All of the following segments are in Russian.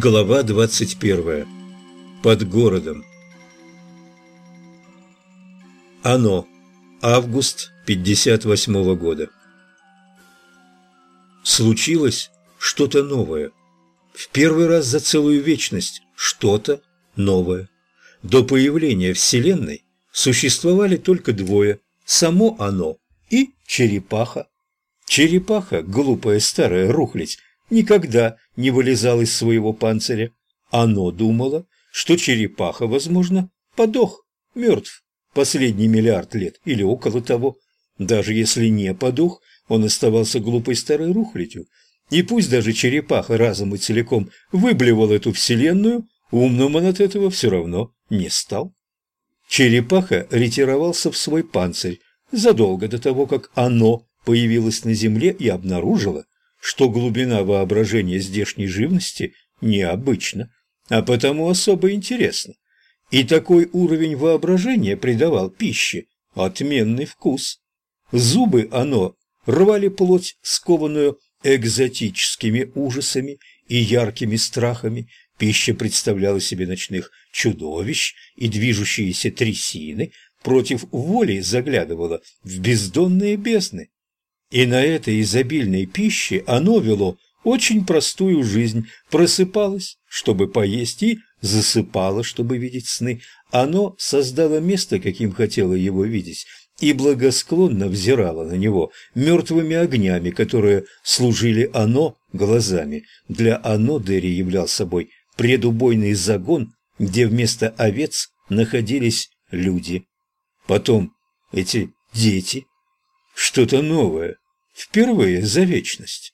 Глава 21. Под городом. Оно. Август 58 -го года. Случилось что-то новое. В первый раз за целую вечность что-то новое. До появления Вселенной существовали только двое – само оно и черепаха. Черепаха, глупая старая рухлядь, никогда не вылезал из своего панциря. Оно думало, что черепаха, возможно, подох, мертв последний миллиард лет или около того. Даже если не подох, он оставался глупой старой рухлядью. И пусть даже черепаха разом и целиком выблевал эту вселенную, умным он от этого все равно не стал. Черепаха ретировался в свой панцирь задолго до того, как оно появилось на Земле и обнаружило, что глубина воображения здешней живности необычна, а потому особо интересна. И такой уровень воображения придавал пище отменный вкус. Зубы оно рвали плоть, скованную экзотическими ужасами и яркими страхами. Пища представляла себе ночных чудовищ и движущиеся трясины, против воли заглядывала в бездонные бездны. И на этой изобильной пище оно вело очень простую жизнь, просыпалось, чтобы поесть, и засыпало, чтобы видеть сны. Оно создало место, каким хотело его видеть, и благосклонно взирало на него мертвыми огнями, которые служили оно глазами. Для оно Дерри являл собой предубойный загон, где вместо овец находились люди. Потом эти дети, что-то новое, впервые за вечность.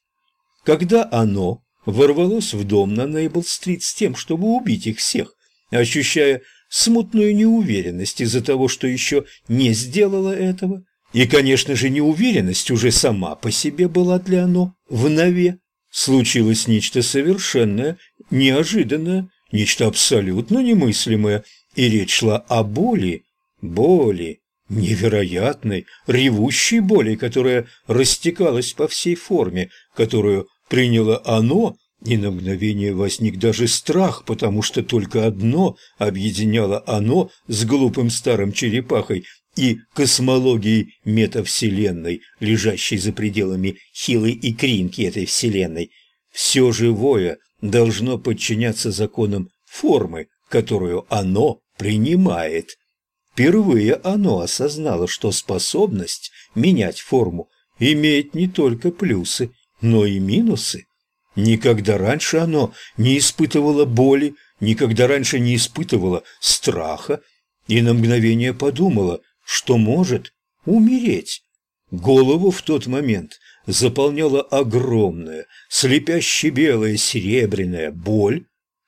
Когда оно ворвалось в дом на Нейбл-стрит с тем, чтобы убить их всех, ощущая смутную неуверенность из-за того, что еще не сделала этого, и, конечно же, неуверенность уже сама по себе была для оно в нове, случилось нечто совершенное, неожиданное, нечто абсолютно немыслимое, и речь шла о боли, боли, невероятной, ревущей боли, которая растекалась по всей форме, которую приняло оно, и на мгновение возник даже страх, потому что только одно объединяло оно с глупым старым черепахой и космологией метавселенной, лежащей за пределами хилой и кринки этой вселенной. Все живое должно подчиняться законам формы, которую оно принимает. Впервые оно осознало, что способность менять форму имеет не только плюсы, но и минусы. Никогда раньше оно не испытывало боли, никогда раньше не испытывало страха и на мгновение подумало, что может умереть. Голову в тот момент заполняла огромная, слепяще белая серебряная боль,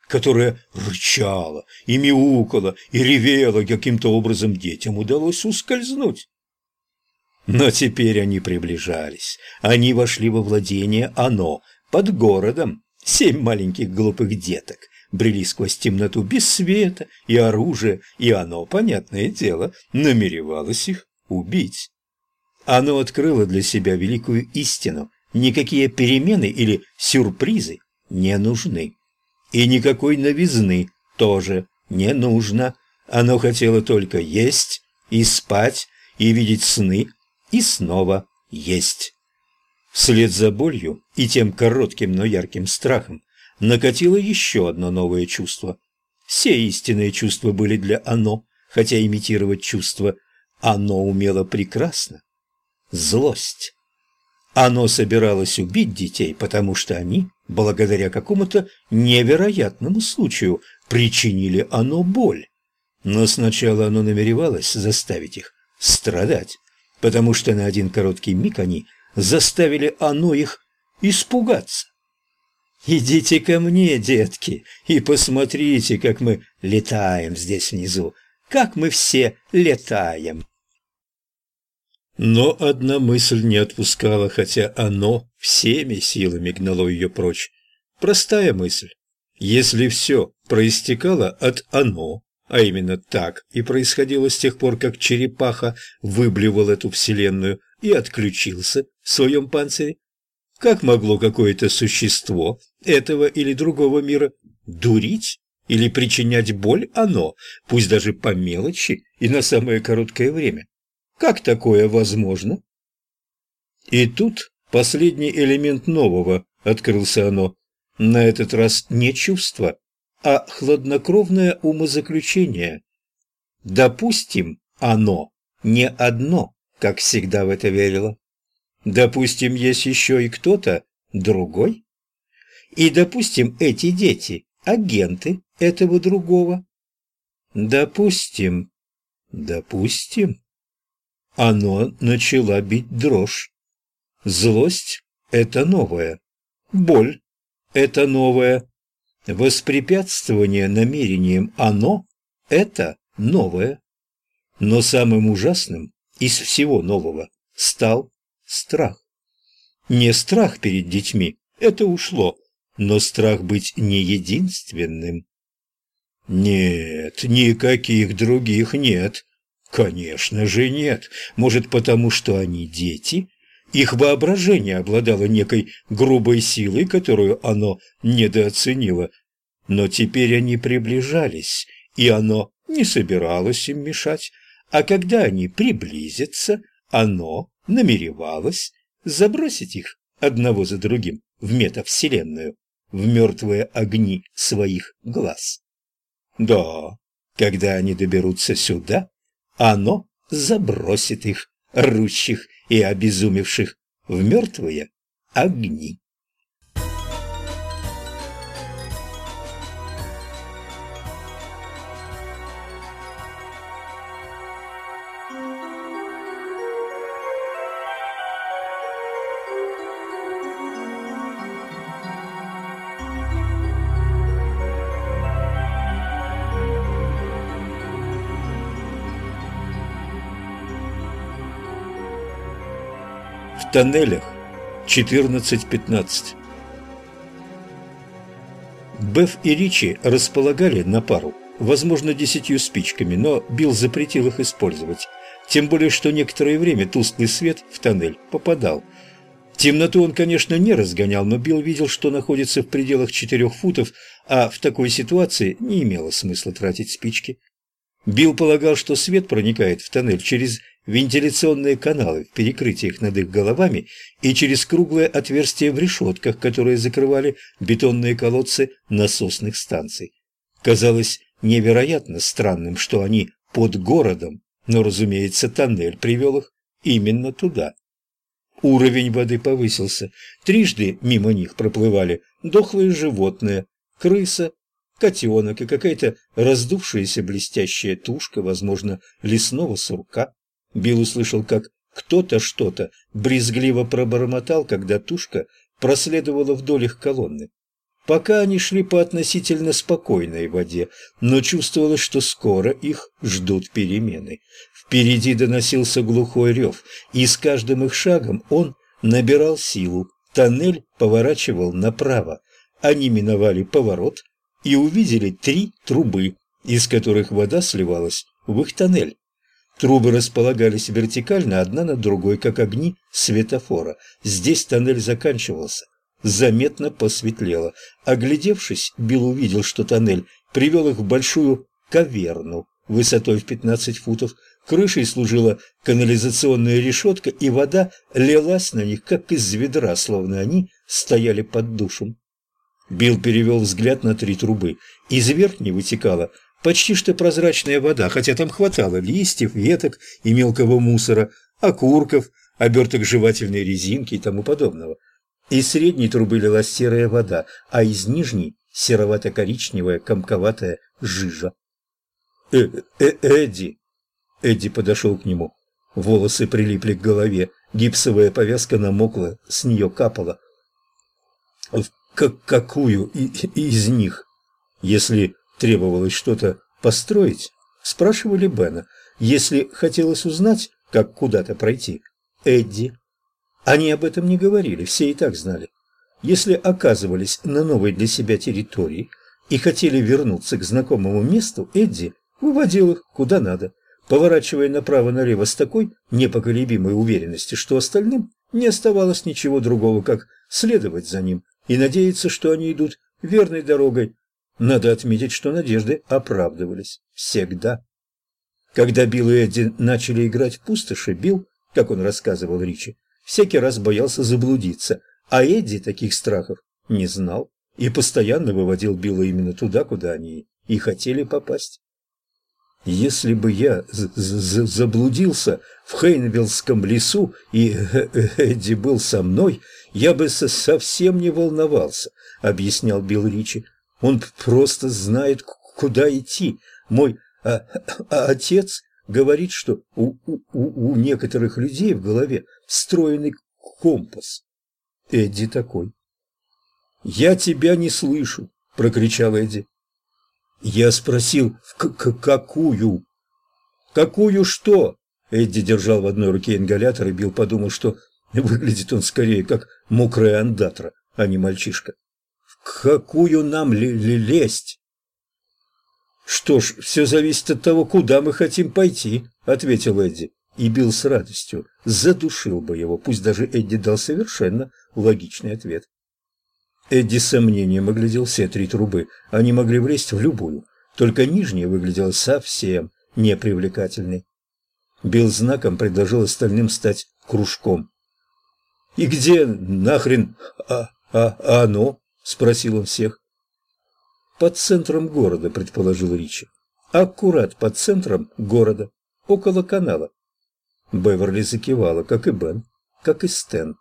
которая рычала и мяукала и ревела, каким-то образом детям удалось ускользнуть. Но теперь они приближались. Они вошли во владение «Оно» под городом. Семь маленьких глупых деток брели сквозь темноту без света и оружия, и оно, понятное дело, намеревалось их убить. Оно открыло для себя великую истину. Никакие перемены или сюрпризы не нужны. И никакой новизны тоже не нужно. Оно хотело только есть и спать, и видеть сны, и снова есть. Вслед за болью и тем коротким, но ярким страхом накатило еще одно новое чувство. Все истинные чувства были для «оно», хотя имитировать чувство «оно» умело прекрасно. Злость. Оно собиралось убить детей, потому что они, благодаря какому-то невероятному случаю, причинили оно боль. Но сначала оно намеревалось заставить их страдать, потому что на один короткий миг они заставили оно их испугаться. «Идите ко мне, детки, и посмотрите, как мы летаем здесь внизу, как мы все летаем!» Но одна мысль не отпускала, хотя оно всеми силами гнало ее прочь. Простая мысль. Если все проистекало от «оно», а именно так и происходило с тех пор, как черепаха выблевал эту вселенную и отключился в своем панцире, как могло какое-то существо этого или другого мира Дурить или причинять боль оно, пусть даже по мелочи и на самое короткое время? Как такое возможно? И тут последний элемент нового открылся оно. На этот раз не чувство, а хладнокровное умозаключение. Допустим, оно не одно, как всегда в это верила. Допустим, есть еще и кто-то другой. И, допустим, эти дети – агенты этого другого. Допустим, допустим. Оно начала бить дрожь. Злость – это новое. Боль – это новое. Воспрепятствование намерениям «оно» – это новое. Но самым ужасным из всего нового стал страх. Не страх перед детьми, это ушло, но страх быть не единственным. Нет, никаких других нет. Конечно же нет. Может, потому что они дети? Их воображение обладало некой грубой силой, которую оно недооценило. Но теперь они приближались, и оно не собиралось им мешать. А когда они приблизятся, оно намеревалось забросить их одного за другим в метавселенную, в мертвые огни своих глаз. Да, когда они доберутся сюда, оно забросит их, рущих и обезумевших, в мертвые огни. Тоннелях 14-15. Беф и Ричи располагали на пару, возможно, десятью спичками, но Билл запретил их использовать. Тем более, что некоторое время тусклый свет в тоннель попадал. Темноту он, конечно, не разгонял, но Билл видел, что находится в пределах четырех футов, а в такой ситуации не имело смысла тратить спички. Билл полагал, что свет проникает в тоннель через вентиляционные каналы в перекрытиях над их головами и через круглые отверстия в решетках, которые закрывали бетонные колодцы насосных станций. Казалось невероятно странным, что они под городом, но, разумеется, тоннель привел их именно туда. Уровень воды повысился. Трижды мимо них проплывали дохлые животные, крыса, котенок и какая-то раздувшаяся блестящая тушка, возможно, лесного сурка. Билл услышал, как кто-то что-то брезгливо пробормотал, когда тушка проследовала вдоль их колонны. Пока они шли по относительно спокойной воде, но чувствовалось, что скоро их ждут перемены. Впереди доносился глухой рев, и с каждым их шагом он набирал силу. Тоннель поворачивал направо. Они миновали поворот и увидели три трубы, из которых вода сливалась в их тоннель. Трубы располагались вертикально, одна над другой, как огни светофора. Здесь тоннель заканчивался. Заметно посветлело. Оглядевшись, Билл увидел, что тоннель привел их в большую каверну высотой в 15 футов. Крышей служила канализационная решетка, и вода лилась на них, как из ведра, словно они стояли под душем. Билл перевел взгляд на три трубы. Из верхней вытекала почти что прозрачная вода, хотя там хватало листьев, веток и мелкого мусора, окурков, оберток жевательной резинки и тому подобного. Из средней трубы лилась серая вода, а из нижней – серовато-коричневая комковатая жижа. «Э -э «Эдди!» Эдди подошел к нему. Волосы прилипли к голове, гипсовая повязка намокла, с нее капала. «В какую из них?» Если требовалось что-то построить, спрашивали Бена. Если хотелось узнать, как куда-то пройти, Эдди. Они об этом не говорили, все и так знали. Если оказывались на новой для себя территории и хотели вернуться к знакомому месту, Эдди выводил их куда надо, поворачивая направо-налево с такой непоколебимой уверенностью, что остальным не оставалось ничего другого, как следовать за ним и надеяться, что они идут верной дорогой Надо отметить, что надежды оправдывались. Всегда. Когда Билл и Эдди начали играть в пустоши, Билл, как он рассказывал Ричи, всякий раз боялся заблудиться, а Эдди таких страхов не знал и постоянно выводил Билла именно туда, куда они и хотели попасть. Если бы я заблудился в Хейнвиллском лесу и Эдди был со мной, я бы совсем не волновался, объяснял Билл Ричи. Он просто знает, куда идти. Мой а, а отец говорит, что у, у, у некоторых людей в голове встроенный компас. Эдди такой. «Я тебя не слышу!» – прокричал Эдди. Я спросил, в какую? Какую что? Эдди держал в одной руке ингалятор и Билл подумал, что выглядит он скорее как мокрая андатра, а не мальчишка. Какую нам лезть? Что ж, все зависит от того, куда мы хотим пойти, ответил Эдди. И Билл с радостью задушил бы его, пусть даже Эдди дал совершенно логичный ответ. Эдди с сомнением оглядел все три трубы. Они могли влезть в любую, только нижняя выглядела совсем непривлекательной. Билл знаком предложил остальным стать кружком. «И где нахрен а, а, а оно?» – спросил он всех. «Под центром города», – предположил Ричи. «Аккурат под центром города, около канала». Беверли закивала, как и Бен, как и Стэн.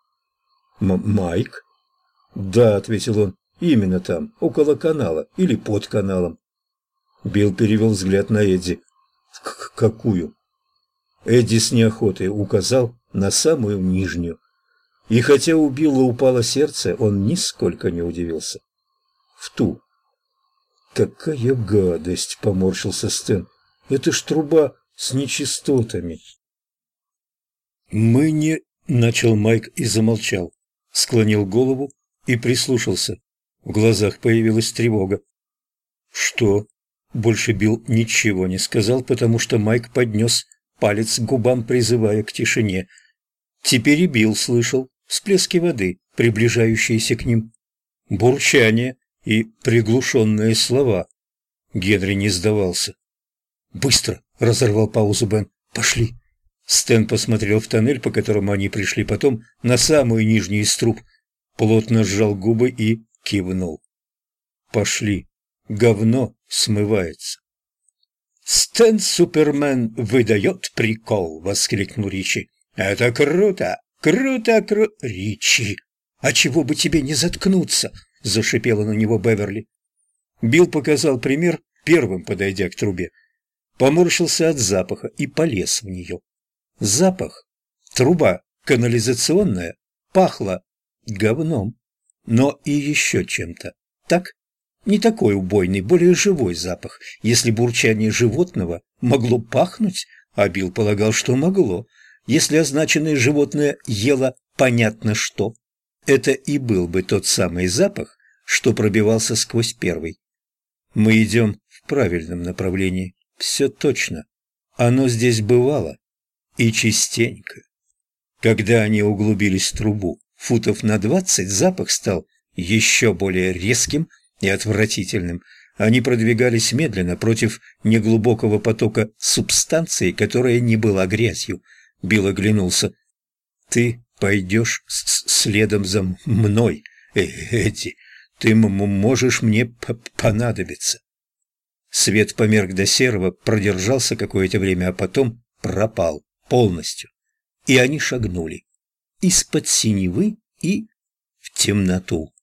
М «Майк?» «Да», — ответил он, — «именно там, около канала или под каналом». Билл перевел взгляд на Эдди. К «Какую?» Эдди с неохотой указал на самую нижнюю. И хотя у Билла упало сердце, он нисколько не удивился. В ту. «Какая гадость!» — поморщился Стэн. «Это ж труба с нечистотами». «Мы не...» — начал Майк и замолчал. Склонил голову, и прислушался. В глазах появилась тревога. «Что?» Больше Билл ничего не сказал, потому что Майк поднес палец к губам, призывая к тишине. Теперь и Билл слышал всплески воды, приближающиеся к ним, бурчание и приглушенные слова. Генри не сдавался. «Быстро!» — разорвал паузу Бен. «Пошли!» Стэн посмотрел в тоннель, по которому они пришли потом, на самую нижнюю из труб — плотно сжал губы и кивнул. «Пошли. Говно смывается». «Стэн Супермен выдает прикол!» — воскликнул Ричи. «Это круто! Круто, круто!» «Ричи! А чего бы тебе не заткнуться?» — зашипела на него Беверли. Билл показал пример, первым подойдя к трубе. Поморщился от запаха и полез в нее. Запах. Труба канализационная пахла говном, но и еще чем-то. Так? Не такой убойный, более живой запах. Если бурчание животного могло пахнуть, а Билл полагал, что могло, если означенное животное ело понятно что, это и был бы тот самый запах, что пробивался сквозь первый. Мы идем в правильном направлении. Все точно. Оно здесь бывало. И частенько. Когда они углубились в трубу, футов на двадцать запах стал еще более резким и отвратительным. Они продвигались медленно против неглубокого потока субстанции, которая не была грязью. Билл оглянулся. «Ты пойдешь следом за мной, э Эдди. Ты можешь мне понадобиться». Свет померк до серого, продержался какое-то время, а потом пропал полностью. И они шагнули из-под синевы и в темноту.